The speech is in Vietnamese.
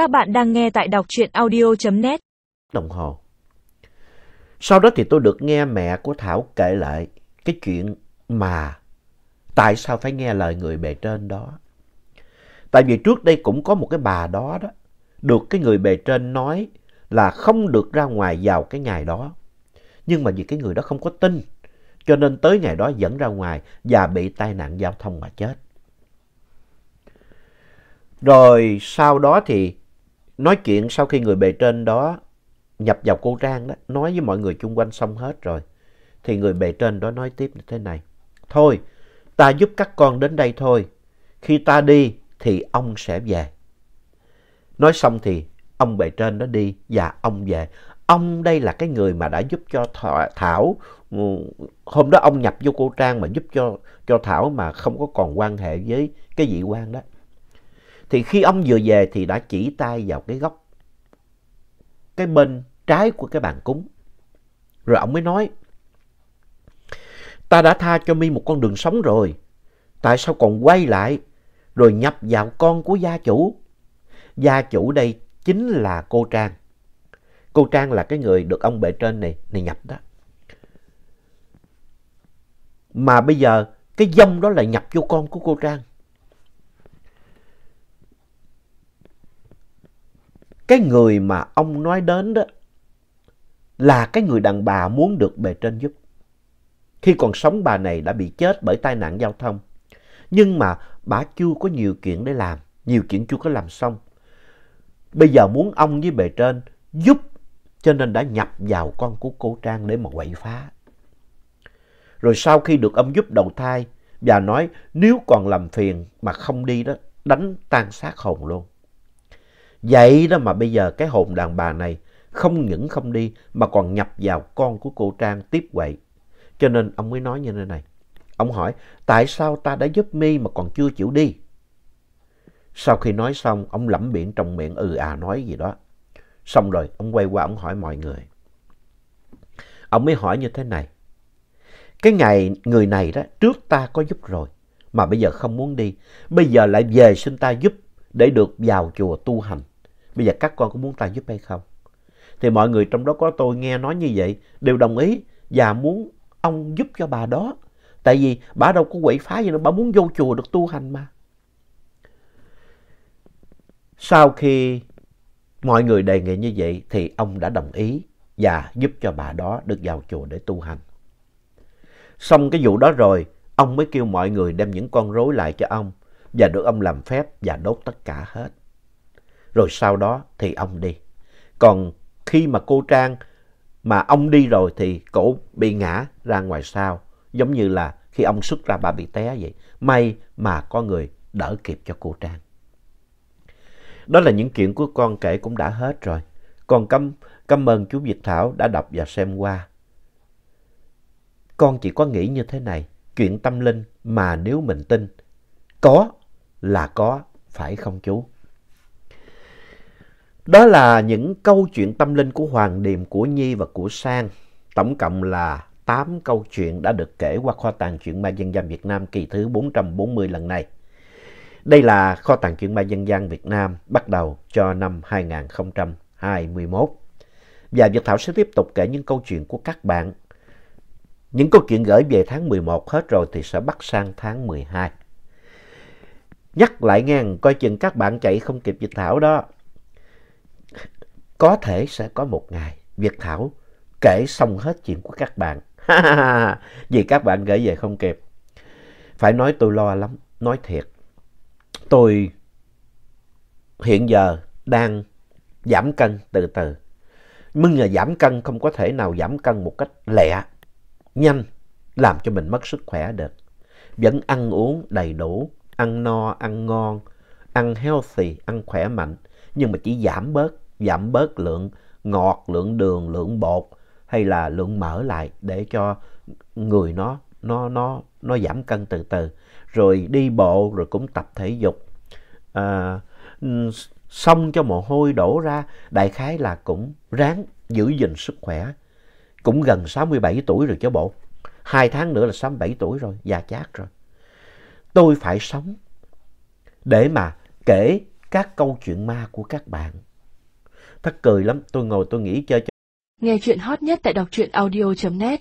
Các bạn đang nghe tại đọc truyện audio.net. Đồng hồ. Sau đó thì tôi được nghe mẹ của Thảo kể lại cái chuyện mà tại sao phải nghe lời người bề trên đó. Tại vì trước đây cũng có một cái bà đó đó, được cái người bề trên nói là không được ra ngoài vào cái ngày đó. Nhưng mà vì cái người đó không có tin, cho nên tới ngày đó dẫn ra ngoài và bị tai nạn giao thông mà chết. Rồi sau đó thì nói chuyện sau khi người bề trên đó nhập vào cô Trang đó, nói với mọi người chung quanh xong hết rồi. Thì người bề trên đó nói tiếp như thế này. Thôi, ta giúp các con đến đây thôi. Khi ta đi thì ông sẽ về. Nói xong thì ông bề trên đó đi và ông về. Ông đây là cái người mà đã giúp cho Thảo. Ừ, hôm đó ông nhập vô cô Trang mà giúp cho, cho Thảo mà không có còn quan hệ với cái vị quan đó. Thì khi ông vừa về thì đã chỉ tay vào cái góc, cái bên trái của cái bàn cúng. Rồi ông mới nói, ta đã tha cho mi một con đường sống rồi, tại sao còn quay lại rồi nhập vào con của gia chủ? Gia chủ đây chính là cô Trang. Cô Trang là cái người được ông bệ trên này, này nhập đó. Mà bây giờ cái dông đó lại nhập vô con của cô Trang. Cái người mà ông nói đến đó là cái người đàn bà muốn được bề trên giúp. Khi còn sống bà này đã bị chết bởi tai nạn giao thông. Nhưng mà bà chưa có nhiều chuyện để làm, nhiều chuyện chưa có làm xong. Bây giờ muốn ông với bề trên giúp cho nên đã nhập vào con của cô Trang để mà quậy phá. Rồi sau khi được ông giúp đầu thai, bà nói nếu còn làm phiền mà không đi đó, đánh tan xác hồn luôn. Vậy đó mà bây giờ cái hồn đàn bà này không những không đi mà còn nhập vào con của cô Trang tiếp quậy. Cho nên ông mới nói như thế này. Ông hỏi tại sao ta đã giúp mi mà còn chưa chịu đi? Sau khi nói xong, ông lẩm biển trong miệng ừ à nói gì đó. Xong rồi, ông quay qua ông hỏi mọi người. Ông mới hỏi như thế này. Cái ngày người này đó, trước ta có giúp rồi, mà bây giờ không muốn đi. Bây giờ lại về xin ta giúp để được vào chùa tu hành. Bây giờ các con có muốn ta giúp hay không? Thì mọi người trong đó có tôi nghe nói như vậy đều đồng ý và muốn ông giúp cho bà đó. Tại vì bà đâu có quậy phá gì nữa bà muốn vô chùa được tu hành mà. Sau khi mọi người đề nghị như vậy thì ông đã đồng ý và giúp cho bà đó được vào chùa để tu hành. Xong cái vụ đó rồi, ông mới kêu mọi người đem những con rối lại cho ông và được ông làm phép và đốt tất cả hết. Rồi sau đó thì ông đi. Còn khi mà cô Trang mà ông đi rồi thì cổ bị ngã ra ngoài sau. Giống như là khi ông xuất ra bà bị té vậy. May mà có người đỡ kịp cho cô Trang. Đó là những chuyện của con kể cũng đã hết rồi. Con cảm, cảm ơn chú Việt Thảo đã đọc và xem qua. Con chỉ có nghĩ như thế này. Chuyện tâm linh mà nếu mình tin, có là có, phải không chú? Đó là những câu chuyện tâm linh của Hoàng Điềm, của Nhi và của Sang. Tổng cộng là 8 câu chuyện đã được kể qua kho tàng truyện ma dân gian Việt Nam kỳ thứ 440 lần này. Đây là kho tàng truyện ma dân gian Việt Nam bắt đầu cho năm 2021. Và Việt Thảo sẽ tiếp tục kể những câu chuyện của các bạn. Những câu chuyện gửi về tháng 11 hết rồi thì sẽ bắt sang tháng 12. Nhắc lại nghe, coi chừng các bạn chạy không kịp Việt Thảo đó. Có thể sẽ có một ngày Việt Thảo kể xong hết chuyện của các bạn. Vì các bạn gửi về không kịp. Phải nói tôi lo lắm, nói thiệt. Tôi hiện giờ đang giảm cân từ từ. Nhưng là giảm cân không có thể nào giảm cân một cách lẹ, nhanh, làm cho mình mất sức khỏe được. Vẫn ăn uống đầy đủ, ăn no, ăn ngon, ăn healthy, ăn khỏe mạnh. Nhưng mà chỉ giảm bớt giảm bớt lượng ngọt, lượng đường, lượng bột hay là lượng mỡ lại để cho người nó nó nó nó giảm cân từ từ. Rồi đi bộ rồi cũng tập thể dục. À, xong cho mồ hôi đổ ra, đại khái là cũng ráng giữ gìn sức khỏe. Cũng gần 67 tuổi rồi chứ bộ. Hai tháng nữa là 67 tuổi rồi, già chát rồi. Tôi phải sống để mà kể các câu chuyện ma của các bạn. Thắc cười lắm, tôi ngồi tôi nghĩ chơi. Nghe chuyện hot nhất tại đọc truyện audio.net